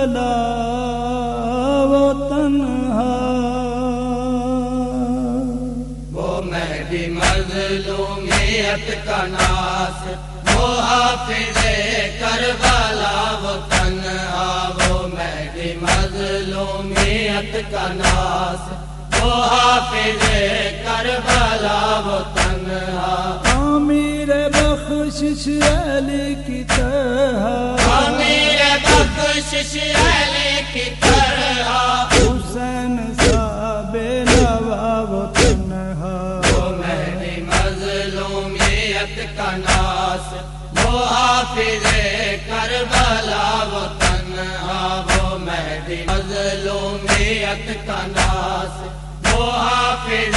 بلا وہ تنہا۔ وہ مہدی مظلومیت کا ناس وہ حافظ کربلا وہ تنہا۔ وہ مہدی مظلومیت کا ناس وہ حافظ کربلا وہ تنہا۔ امیر بخشش علی کی طرح۔ بخشش مہدی میں کا وہ حافظ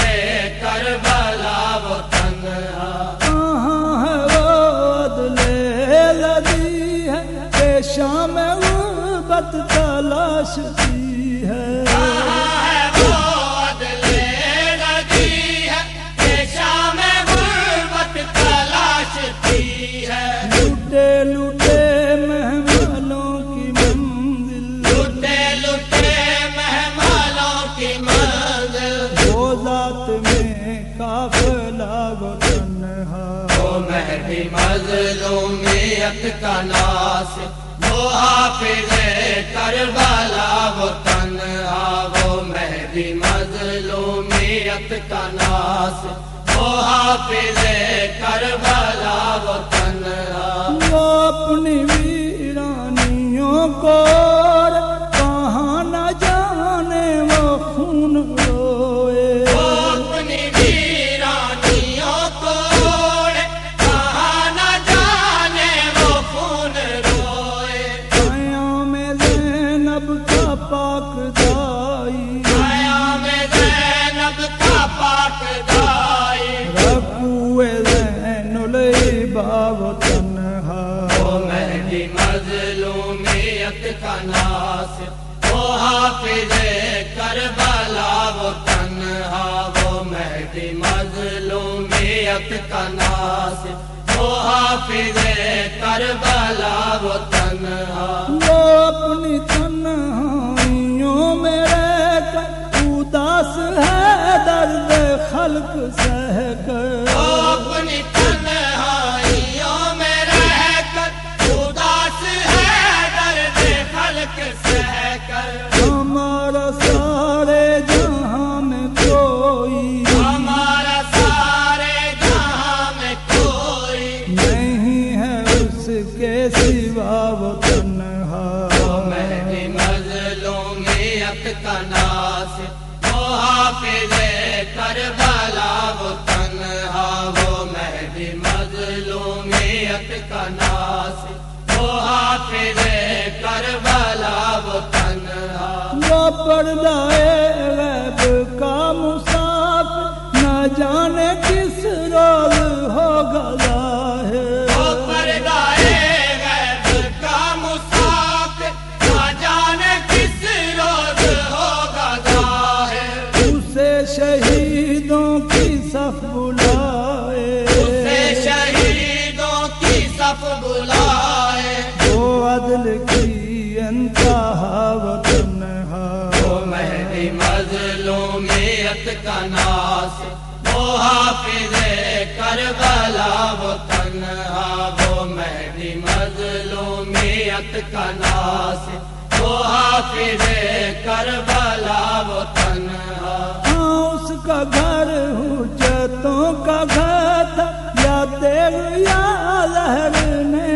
کربلا، وہ تنہا۔ کہاں ہے لدی ہے؟ شام غربت تلاشتی ہے۔ مظلومیت کا ناس، وہ حافظ کربلا، وہ تنہا، وہ مہدی مظلومیت کا ناس۔ وہ حافظ کربلا، وہ تنہا۔ وہ اپنی مظلومیت کا ناس وہ حافظ کربلا وہ تنہا۔ وہ اپنی تنہائیوں میں رہ کر اداس ہے درد خلق سہ کر۔ جانے کس روز ہوگا ظاہر پردائے غیب کا کربلا وہ تنہا۔ ہاں اس کا گھر حجتوں کا گھر تھا یا تیغ یا لہر نے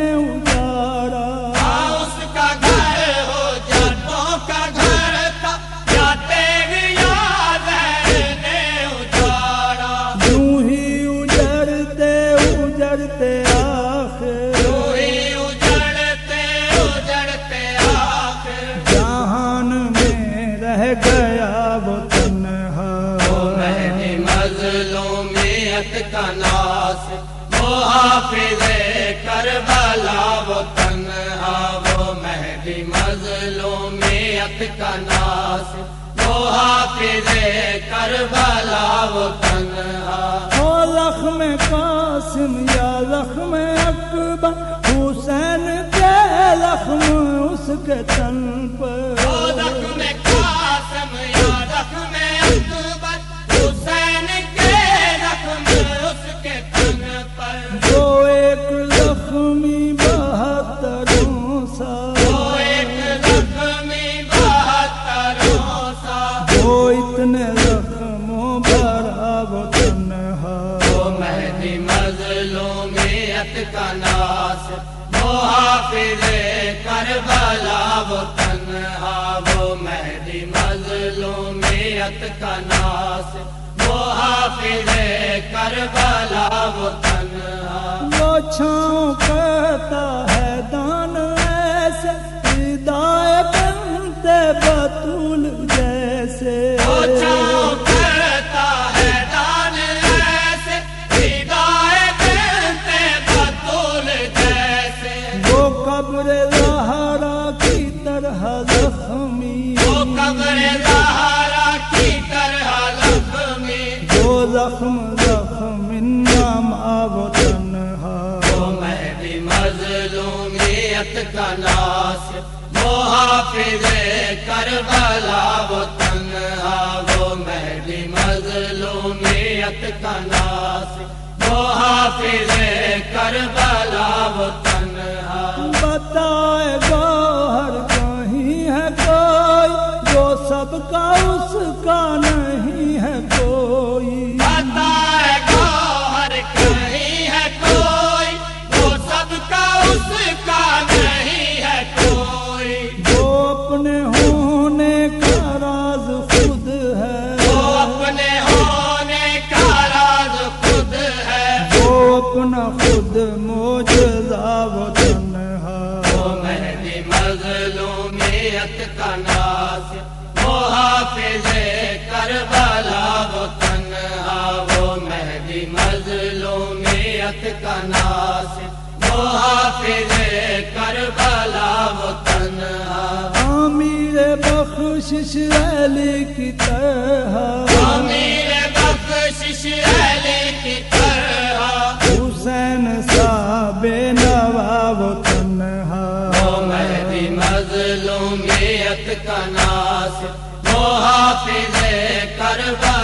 ہاں اس کا گھر ہو جٹوں کا گھر تھا یا تیری یاد نے اجاڑا۔ یوں ہی اجڑتے اجڑتے آخر۔ حافظ کربلا، وہ تنہا، وہ مہدی مظلومیت کا ناس۔ وہ حافظ کربلا، وہ تنہا۔ او زخم قاسم، یا زخم اکبر، حسین کے زخم اس کے تن پر۔ کربلا وہ تنہا۔ وہ چھاؤں کرتا ہے دان ایسے ہدایت بنتے بطول جیسے۔ وہ چھاؤں کرتا ہے دان ایسے ہدایت بنتے بطول جیسے۔ وہ قبر زہرا کی طرح زخمی۔ وہ قبر زہرا پاس ناس وہ حافظ کربلا، وہ تنہا، وہ مہدی مظلومیت کا ناس۔ وہ حافظ کربلا، وہ اپنے ہونے کا راز خود ہے۔ وہ اپنے ہونے کا راز خود ہے۔ وہ اپنا خود موجزہ وہ تنہا۔ وہ مہدی مظلومیت کا ناس وہ حافظ کربلا وہ تنہا۔ وہ مہدی مظلومیت کا ناس وہ حافظ کربلا وہ تنہا۔ امیر بخشش علی کی طرح۔ امیر بخشش علی کی طرح۔ حسین صاحب نواب تنہا۔ وہ مہدی مظلومیت کا ناس وہ حافظ کربلا